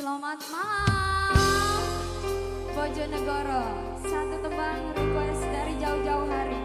Selamat malam Bojonegoro. Satu tembang request dari jauh-jauh hari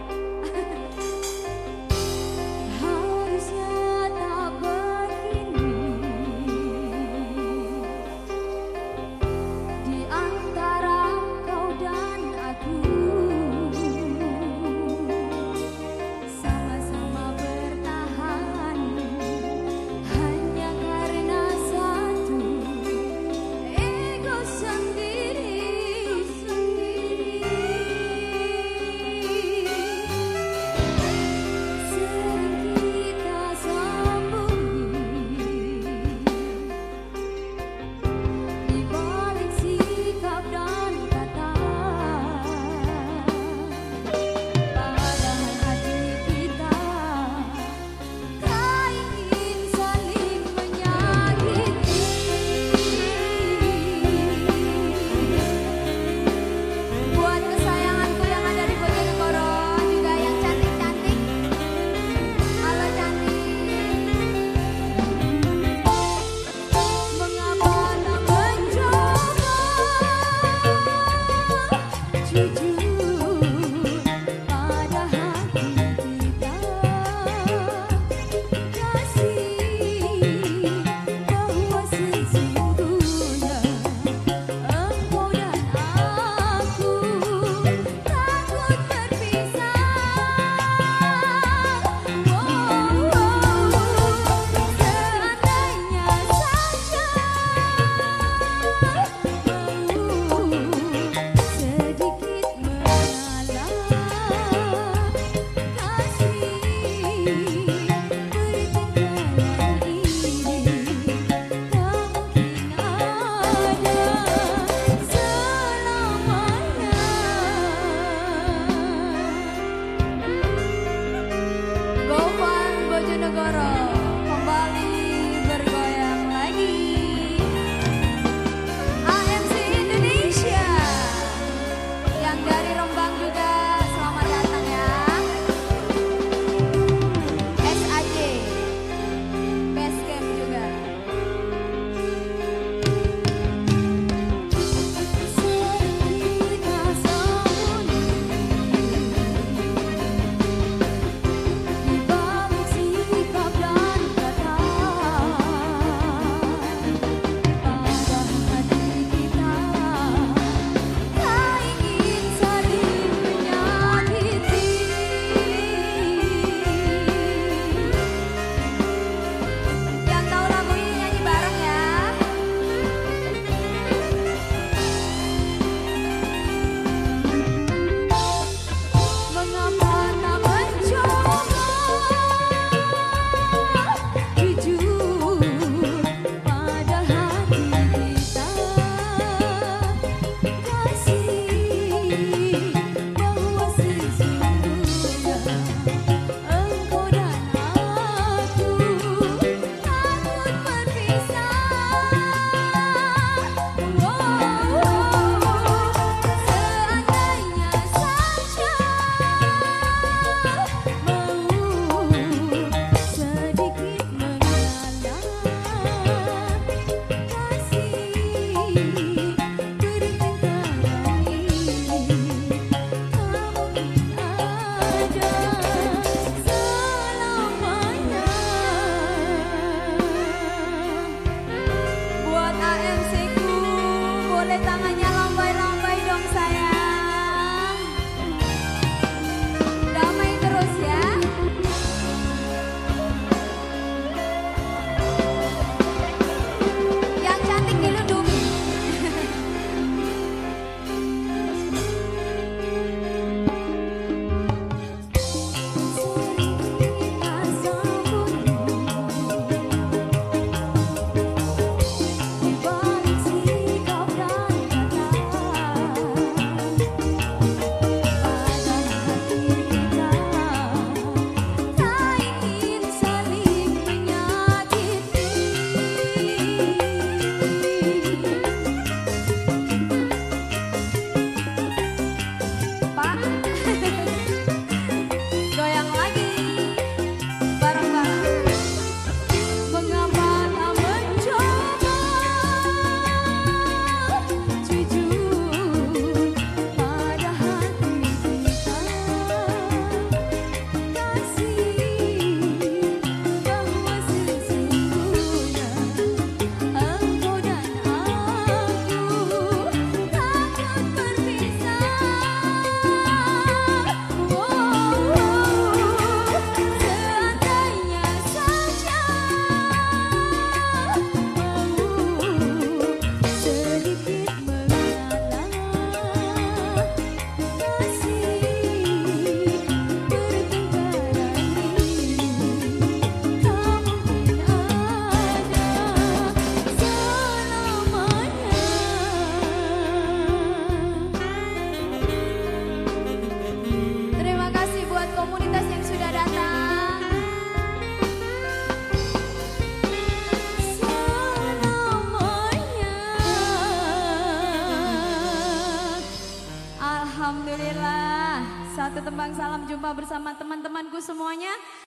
Jumpa bersama teman-temanku semuanya.